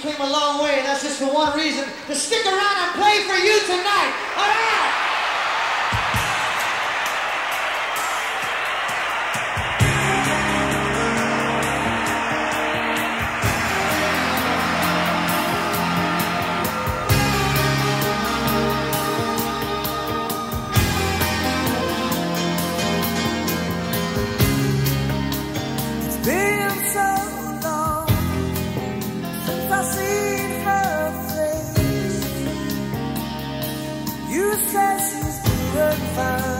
came a long way, and that's just for one reason, to stick around and play for you tonight. All right? passar.